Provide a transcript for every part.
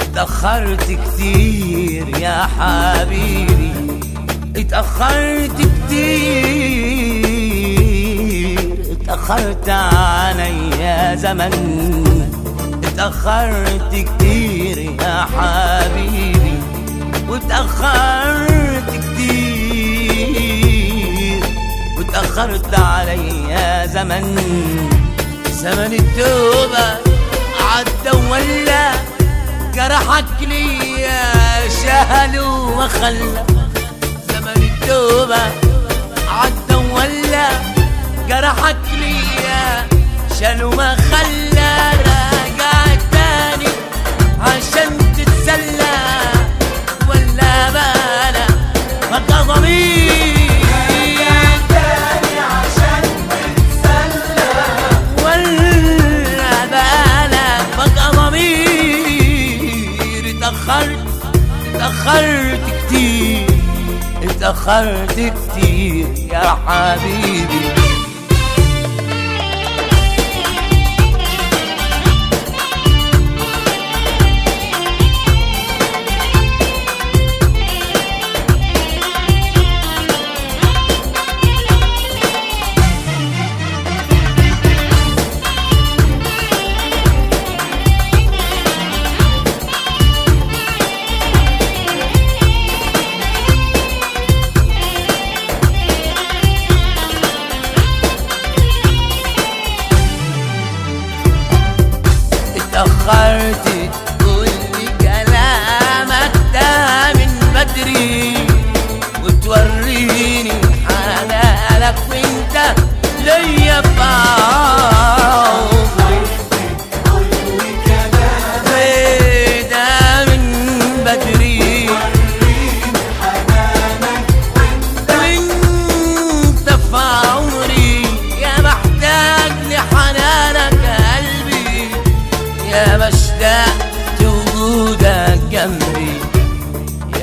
اتأخرت كتير يا حبيبي اتأخرت كتير. اتأخرت علي يا زمن. اتأخرت كتير يا حبيبي واتأخرت كتير. واتأخرت علي يا زمن. زمن التوبة عدى ولا جرحك ليا شهل وخلى. زمن التوبة عدى ولا جرحك ليا. شال وما خلى راجع تاني. عشان تتسلى ولا بلا ضمير. اتأخرت اتأخرت كتير. اتأخرت كتير يا حبيبي.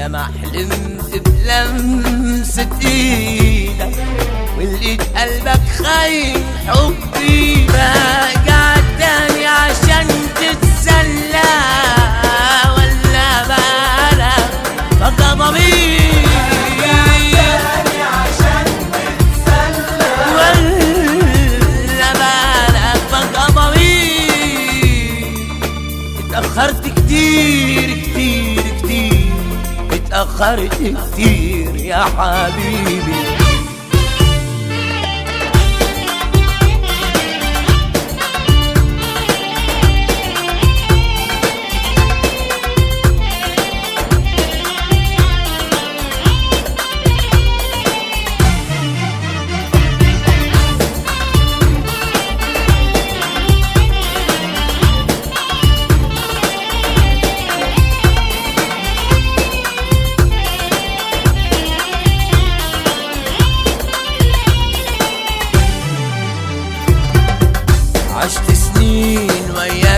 ما حلمت بلمسة إيدك ولقيت قلبك خاين حبي برجع تاني اتأخرت كتير يا حبيبي. عشت سنين وياك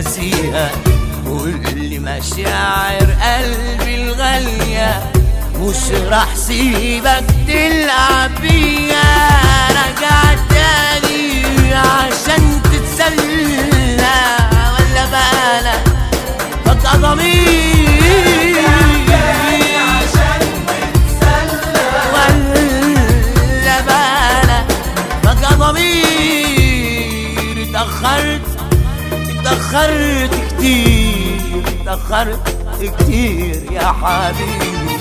نسيها كل مشاعر قلبي الغالية. مش راح سيبك تلعب بيها رجع تاني عشان تتسلى. ولا بالك بقى ضمير. ولا بقى اتأخرت اتأخرت كتير اتأخرت كتير يا حبيبي.